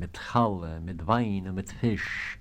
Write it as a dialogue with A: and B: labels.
A: mit Challe, mit Wein und mit Fisch,